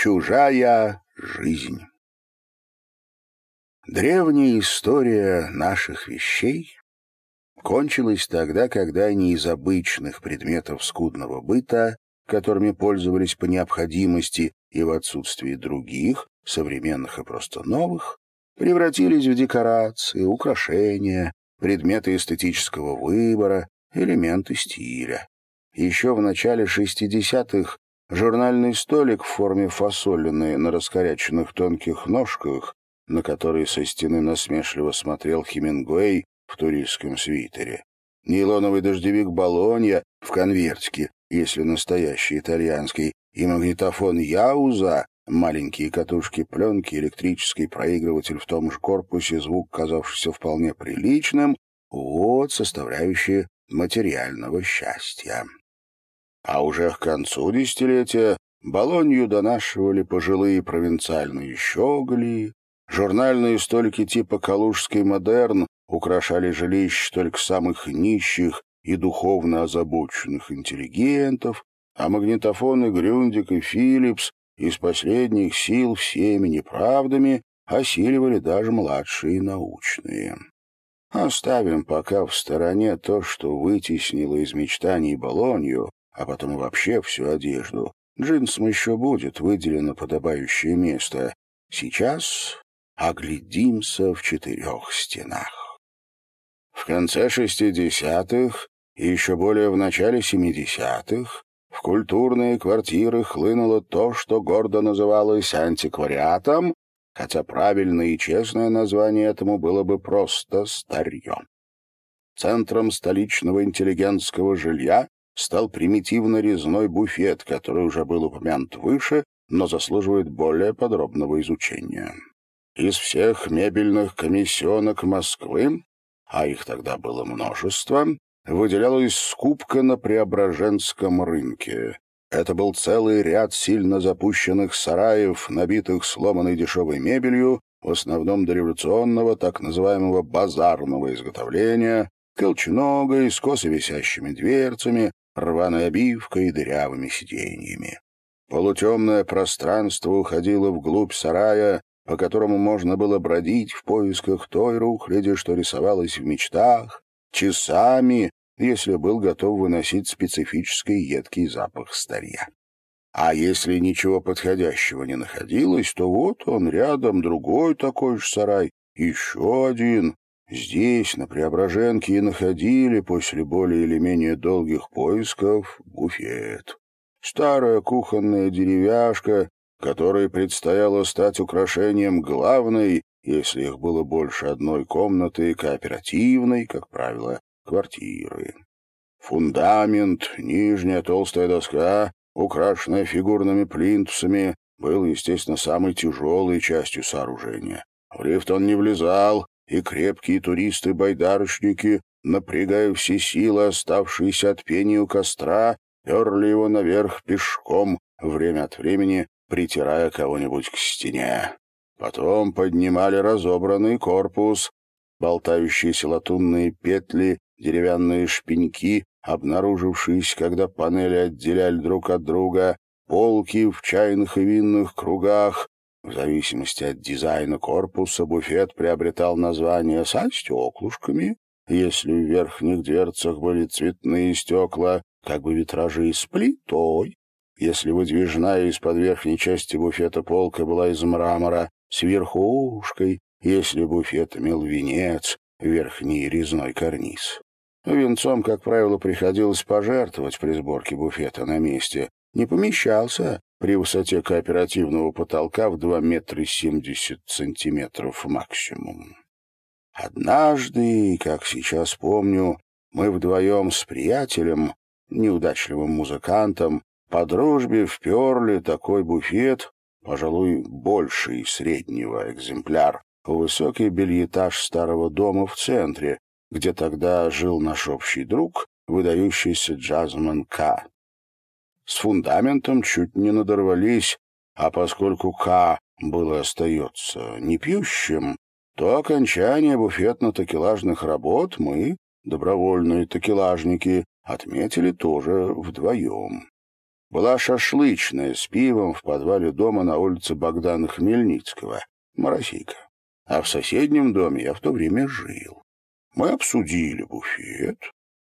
Чужая жизнь. Древняя история наших вещей кончилась тогда, когда они из обычных предметов скудного быта, которыми пользовались по необходимости и в отсутствии других, современных и просто новых, превратились в декорации, украшения, предметы эстетического выбора, элементы стиля. Еще в начале 60-х журнальный столик в форме фасолины на раскоряченных тонких ножках на который со стены насмешливо смотрел Хемингуэй в туристском свитере. Нейлоновый дождевик Болонья в конвертике, если настоящий итальянский, и магнитофон Яуза, маленькие катушки пленки, электрический проигрыватель в том же корпусе, звук, казавшийся вполне приличным, вот составляющие материального счастья. А уже к концу десятилетия Болонью донашивали пожилые провинциальные щеголи, Журнальные столики типа «Калужский модерн» украшали жилищ только самых нищих и духовно озабоченных интеллигентов, а магнитофоны Грюндик и Филлипс из последних сил всеми неправдами осиливали даже младшие научные. Оставим пока в стороне то, что вытеснило из мечтаний Болонью, а потом вообще всю одежду. Джинсам еще будет выделено подобающее место. Сейчас оглядимся в четырех стенах. В конце шестидесятых и еще более в начале семидесятых в культурные квартиры хлынуло то, что гордо называлось антиквариатом, хотя правильное и честное название этому было бы просто старье. Центром столичного интеллигентского жилья стал примитивно-резной буфет, который уже был упомянут выше, но заслуживает более подробного изучения. Из всех мебельных комиссионок Москвы, а их тогда было множество, выделялась скупка на Преображенском рынке. Это был целый ряд сильно запущенных сараев, набитых сломанной дешевой мебелью, в основном дореволюционного, так называемого базарного изготовления, колченогой, с косо висящими дверцами, рваной обивкой и дырявыми сиденьями. Полутемное пространство уходило вглубь сарая, по которому можно было бродить в поисках той рухляди, что рисовалась в мечтах, часами, если был готов выносить специфический едкий запах старья. А если ничего подходящего не находилось, то вот он рядом, другой такой же сарай, еще один. Здесь, на Преображенке, и находили после более или менее долгих поисков буфет. Старая кухонная деревяшка, которой предстояло стать украшением главной, если их было больше одной комнаты, кооперативной, как правило, квартиры. Фундамент, нижняя толстая доска, украшенная фигурными плинтусами, был, естественно, самой тяжелой частью сооружения. В лифт он не влезал, и крепкие туристы-байдарочники, напрягая все силы, оставшиеся от пения у костра, перли его наверх пешком, время от времени притирая кого-нибудь к стене. Потом поднимали разобранный корпус, болтающиеся латунные петли, деревянные шпеньки, обнаружившиеся, когда панели отделяли друг от друга, полки в чайных и винных кругах. В зависимости от дизайна корпуса буфет приобретал название со стеклушками, если в верхних дверцах были цветные стекла, как бы витражи с плитой, если выдвижная из-под верхней части буфета полка была из мрамора с верхушкой, если буфет имел венец, верхний резной карниз. Венцом, как правило, приходилось пожертвовать при сборке буфета на месте. Не помещался при высоте кооперативного потолка в 2 метра 70 сантиметров максимум. Однажды, как сейчас помню, мы вдвоем с приятелем, неудачливым музыкантом, по дружбе вперли такой буфет, пожалуй, больший среднего экземпляр, высокий бельетаж старого дома в центре, где тогда жил наш общий друг, выдающийся джазмен К. С фундаментом чуть не надорвались, а поскольку К было остается непьющим, то окончание буфетно-такелажных работ мы, добровольные такелажники, отметили тоже вдвоем. была шашлычная с пивом в подвале дома на улице Богдана Хмельницкого, Моросейка. А в соседнем доме я в то время жил. Мы обсудили буфет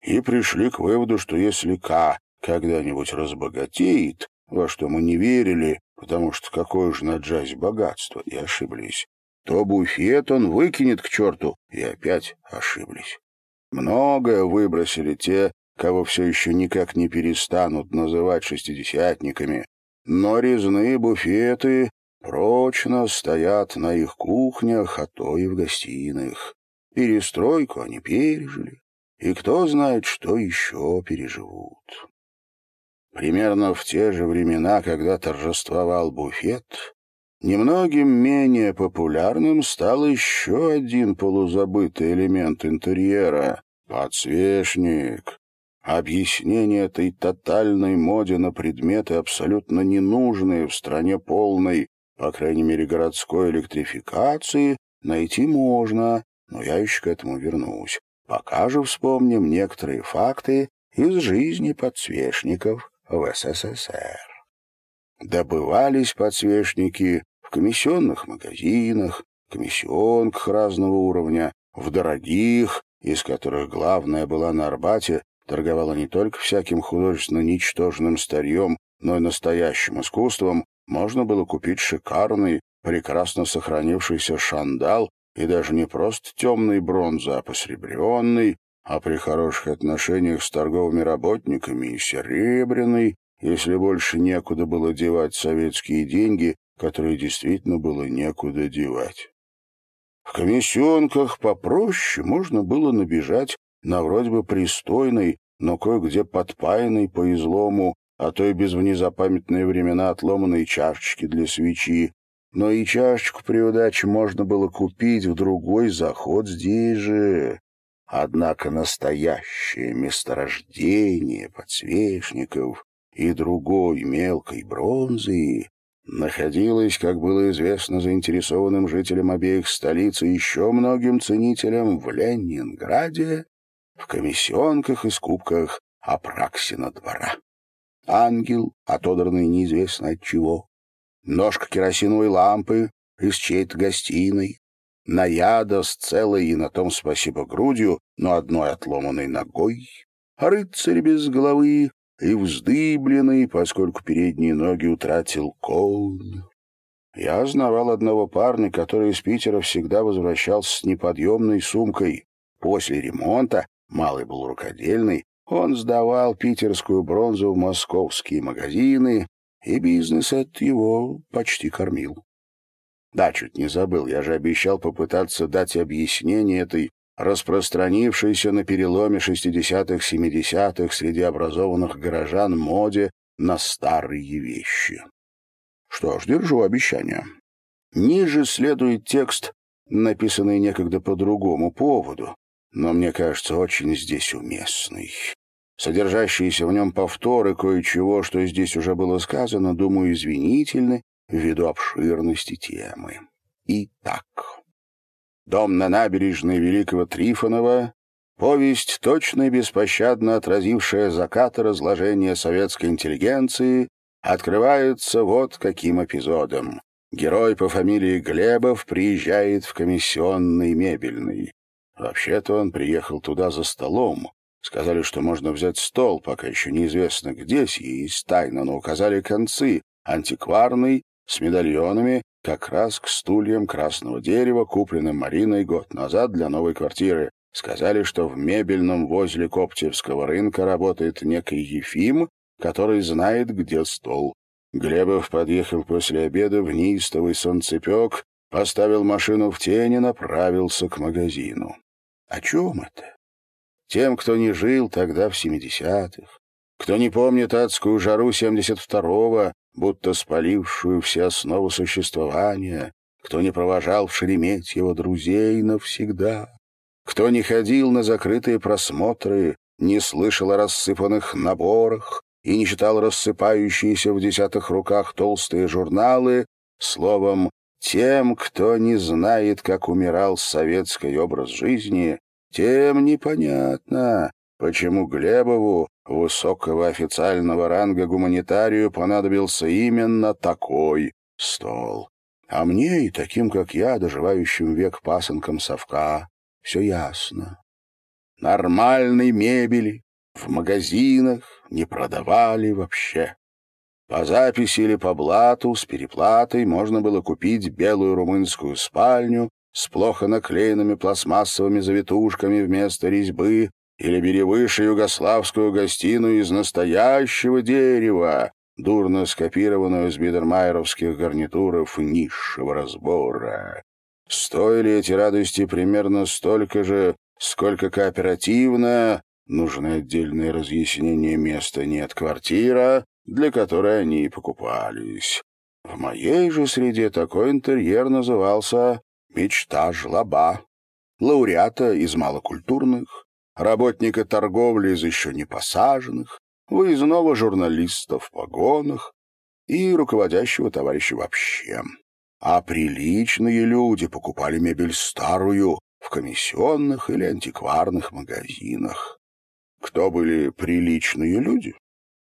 и пришли к выводу, что если К когда-нибудь разбогатеет, во что мы не верили, потому что какое же на джазе богатство, и ошиблись, то буфет он выкинет к черту, и опять ошиблись. Многое выбросили те, кого все еще никак не перестанут называть шестидесятниками, но резные буфеты прочно стоят на их кухнях, а то и в гостиных. Перестройку они пережили, и кто знает, что еще переживут. Примерно в те же времена, когда торжествовал буфет, немногим менее популярным стал еще один полузабытый элемент интерьера — подсвечник. Объяснение этой тотальной моде на предметы, абсолютно ненужные в стране полной, по крайней мере, городской электрификации, найти можно, но я еще к этому вернусь. Пока же вспомним некоторые факты из жизни подсвечников в СССР. Добывались подсвечники в комиссионных магазинах, комиссионках разного уровня, в дорогих, из которых главная была на Арбате, торговала не только всяким художественно ничтожным старьем, но и настоящим искусством, можно было купить шикарный, прекрасно сохранившийся шандал и даже не просто темный бронзы, а посребренный, а при хороших отношениях с торговыми работниками и серебряный, если больше некуда было девать советские деньги, которые действительно было некуда девать. В комиссионках попроще можно было набежать на вроде бы пристойный, но кое-где подпаянный по излому, а то и без в времена отломанные чашечки для свечи. Но и чашечку при удаче можно было купить в другой заход здесь же. Однако настоящее месторождение подсвечников и другой мелкой бронзы находилось, как было известно заинтересованным жителям обеих столиц и еще многим ценителям в Ленинграде, в комиссионках и скупках Апраксина двора. Ангел, отодранный неизвестно от чего, ножка керосиновой лампы из чьей-то гостиной, наяда с целой и на том спасибо грудью, но одной отломанной ногой, рыцарь без головы и вздыбленный, поскольку передние ноги утратил конь. Я знавал одного парня, который из Питера всегда возвращался с неподъемной сумкой. После ремонта, малый был рукодельный, он сдавал питерскую бронзу в московские магазины, и бизнес от его почти кормил. Да, чуть не забыл, я же обещал попытаться дать объяснение этой распространившейся на переломе 60-х-70-х среди образованных горожан моде на старые вещи. Что ж, держу обещание. Ниже следует текст, написанный некогда по другому поводу, но мне кажется очень здесь уместный. Содержащиеся в нем повторы кое-чего, что здесь уже было сказано, думаю, извинительны ввиду обширности темы. Итак, «Дом на набережной Великого Трифонова» — повесть, точно и беспощадно отразившая закат и разложение советской интеллигенции, открывается вот каким эпизодом. Герой по фамилии Глебов приезжает в комиссионный мебельный. Вообще-то он приехал туда за столом. Сказали, что можно взять стол, пока еще неизвестно где, есть тайно, но указали концы, антикварный с медальонами, как раз к стульям красного дерева, купленным Мариной год назад для новой квартиры. Сказали, что в мебельном возле Коптевского рынка работает некий Ефим, который знает, где стол. Глебов подъехал после обеда в неистовый солнцепек, поставил машину в тени и направился к магазину. О чем это? Тем, кто не жил тогда в семидесятых, кто не помнит адскую жару семьдесят второго, будто спалившую все основы существования, кто не провожал в Шереметьево друзей навсегда, кто не ходил на закрытые просмотры, не слышал о рассыпанных наборах и не читал рассыпающиеся в десятых руках толстые журналы, словом, тем, кто не знает, как умирал советский образ жизни, тем непонятно, почему Глебову высокого официального ранга гуманитарию понадобился именно такой стол. А мне и таким, как я, доживающим век пасынкам совка, все ясно. Нормальной мебели в магазинах не продавали вообще. По записи или по блату с переплатой можно было купить белую румынскую спальню с плохо наклеенными пластмассовыми завитушками вместо резьбы или бери выше югославскую гостиную из настоящего дерева, дурно скопированную из бидермайеровских гарнитуров низшего разбора. Стоили эти радости примерно столько же, сколько кооперативно, нужны отдельные разъяснения места нет квартира, для которой они и покупались. В моей же среде такой интерьер назывался «Мечта жлоба». Лауреата из малокультурных, работника торговли из еще не посаженных, выездного журналиста в погонах и руководящего товарища вообще. А приличные люди покупали мебель старую в комиссионных или антикварных магазинах. Кто были приличные люди?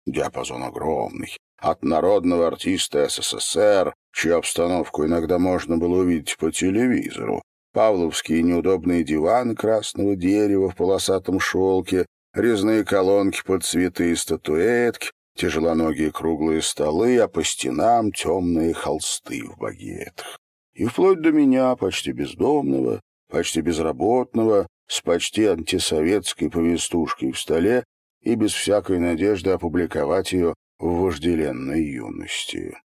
Диапазон огромный. От народного артиста СССР, чью обстановку иногда можно было увидеть по телевизору, павловские неудобные диваны красного дерева в полосатом шелке, резные колонки под цветы и статуэтки, тяжелоногие круглые столы, а по стенам темные холсты в багетах. И вплоть до меня, почти бездомного, почти безработного, с почти антисоветской повестушкой в столе и без всякой надежды опубликовать ее в вожделенной юности.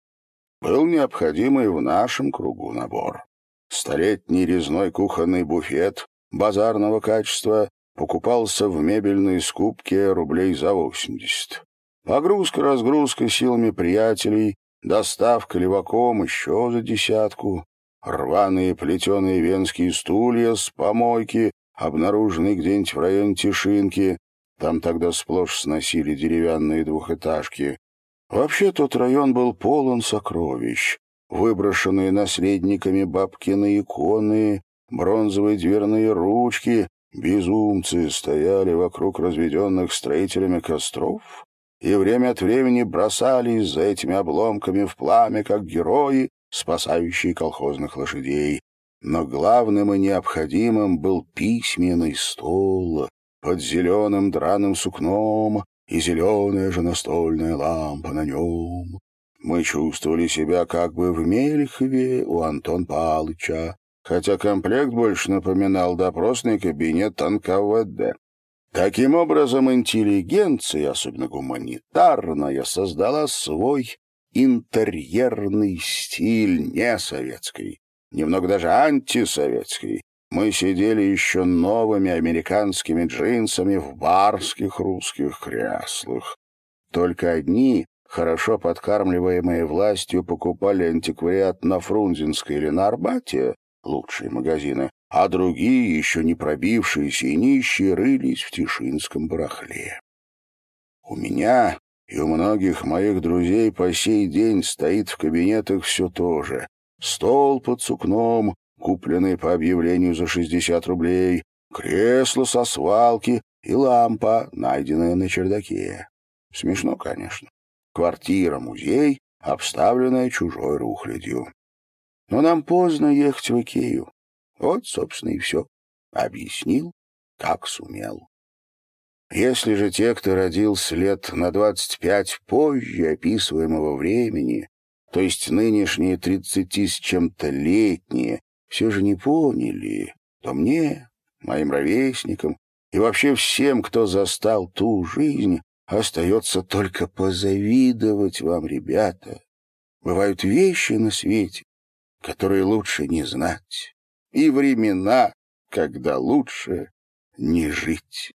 Был необходимый в нашем кругу набор. Столетний резной кухонный буфет базарного качества покупался в мебельной скупке рублей за 80. Погрузка-разгрузка силами приятелей, доставка леваком еще за десятку, рваные плетеные венские стулья с помойки, обнаруженные где-нибудь в районе Тишинки, там тогда сплошь сносили деревянные двухэтажки. Вообще тот район был полон сокровищ, выброшенные наследниками бабкины иконы, бронзовые дверные ручки, безумцы стояли вокруг разведенных строителями костров и время от времени бросались за этими обломками в пламя, как герои, спасающие колхозных лошадей. Но главным и необходимым был письменный стол под зеленым драным сукном и зеленая же настольная лампа на нем. Мы чувствовали себя как бы в Мельхове у Антон Палыча, хотя комплект больше напоминал допросный кабинет НКВД. Таким образом, интеллигенция, особенно гуманитарная, создала свой интерьерный стиль не советский, немного даже антисоветский. Мы сидели еще новыми американскими джинсами в барских русских креслах. Только одни хорошо подкармливаемые властью, покупали антиквариат на Фрунзенской или на Арбате, лучшие магазины, а другие, еще не пробившиеся и нищие, рылись в тишинском барахле. У меня и у многих моих друзей по сей день стоит в кабинетах все то же. Стол под сукном, купленный по объявлению за 60 рублей, кресло со свалки и лампа, найденная на чердаке. Смешно, конечно. Квартира-музей, обставленная чужой рухлядью. Но нам поздно ехать в Икею. Вот, собственно, и все. Объяснил, как сумел. Если же те, кто родился лет на двадцать пять позже описываемого времени, то есть нынешние тридцати с чем-то летние, все же не поняли, то мне, моим ровесникам и вообще всем, кто застал ту жизнь, Остается только позавидовать вам, ребята. Бывают вещи на свете, которые лучше не знать, и времена, когда лучше не жить.